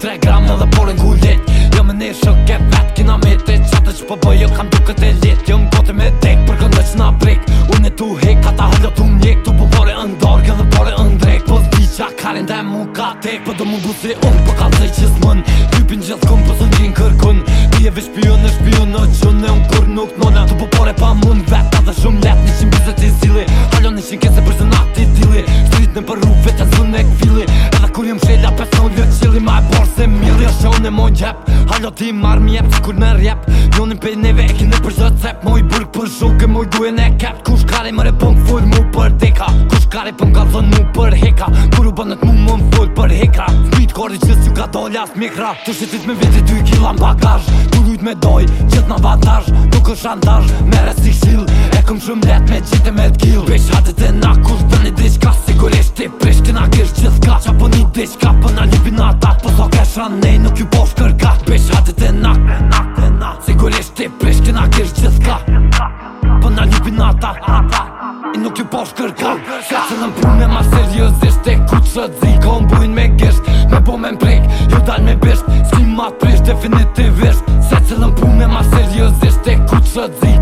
Tre gram edhe porin ku let Jo me nirë shok e vet kina mitri Qatë që përbë po jo kam duke të lit Jo më me dek për këndë që na brek Unë e tu hek kata hëllot unë mjek Tu përbore ndorë këndë përbore ndrek Po zdi qa karin dhe mu ka tek Po do mu gu si unë po ka zëj qizmën Typin gjithë kun po së njën kërkun Ti e vish pion e shpion në qën Do ti marrë mjep si kur në rjep Jonin pe neve e kine për zët cep Moj burg për shuke, moj duje në kep Kush kare më repon fujt mu për deka Kush kare pëm ka zën mu për heka Kur u mu më më fujt për hekra Smit kori që si ka dolla as mikra Të shqetit me vizit 2 kila në bagaj Të rujt me doj, gjithë në avantaj Nuk është shantaj, mere si kshil kom shumë let me qitë me t'kill Pesh hatë të na kur të një diqka Sigurisht t'i prisht t'i na kërsh që s'ka Qa po një diqka po na lipi në ata Po thok e shra nej nuk ju po shkërka Pesh hatë të na Sigurisht t'i prisht t'i na kërsh që s'ka Po na lipi në ata I nuk ju po shkërka Se që në mpun ma seriosisht e ku që t'zi Ka unë bujnë me gisht, Me bo me mprejk Ju dal me bërsh Ski ma t'prisht definitivisht Se që në mpun ma seriosisht e ku që t'zi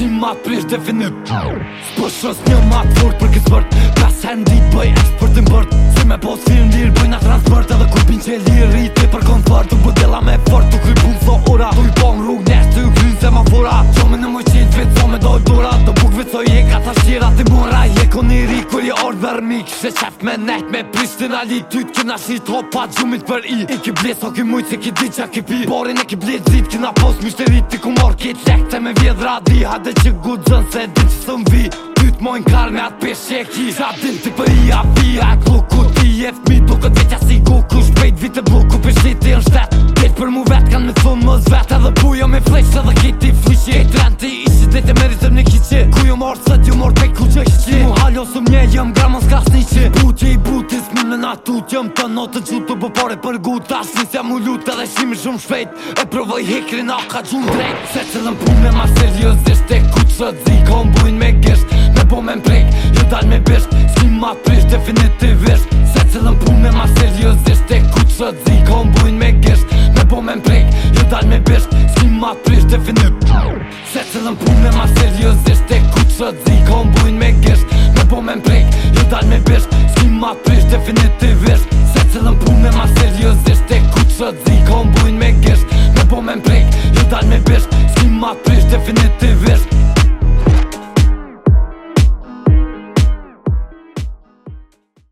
një matë prish dhe vinit Spër shës një matë furt për këtë spërt Ka sen di bëj për të mbërt Si me po të lirë bëj në transport Edhe kur pin që e lirë Por dhe rëmi kështë e qëftë me nejtë me pristin ali Ty të këna shi të hopa gjumit për i I ki blesë o ki mujtë se ki di që a ki pi Borin e ki blesë zitë këna posë mishteri të ku morë Ki të lekte me vjedhra di Hade që gu dëzën se di që sëm vi Ty të mojnë karë me atë peshë e ki Qa din të për i a vi A e klu ku ti e fmi Tu këtë veqa si gu ku shpejt vitë e bluku Për shiti e në shtetë Kjetë për mu vet kanë me thunë më zvetë Edhe bujo me fleshtë edhe kiti flishtë Kjetë rëndë ti dhe të meritëm një kiqë jo mort se t'ju mort pe ku qesh qi Mu halo su mje jem gramon s'ka s'ni qi Buqe i butis mu në natu t'jem të notë t'ju të bëpore për gu t'as Nis jam u lutë edhe shimi shumë shpejt E provoj hikri na ka gjumë drejt Se që dhe mpune ma seriosisht e ku që t'zi Ka mbujnë me gisht me bo me mprejk Jo dal me bisht s'ki ma prish definitivisht Se që dhe mpune ma seriosisht e ku që t'zi Ka mbujnë me gisht me bo me mprejk Jo dal me bisht s'ki ma prish definitivisht Se që dhe mpune ma seriosisht e Tudod, zikon bújj meg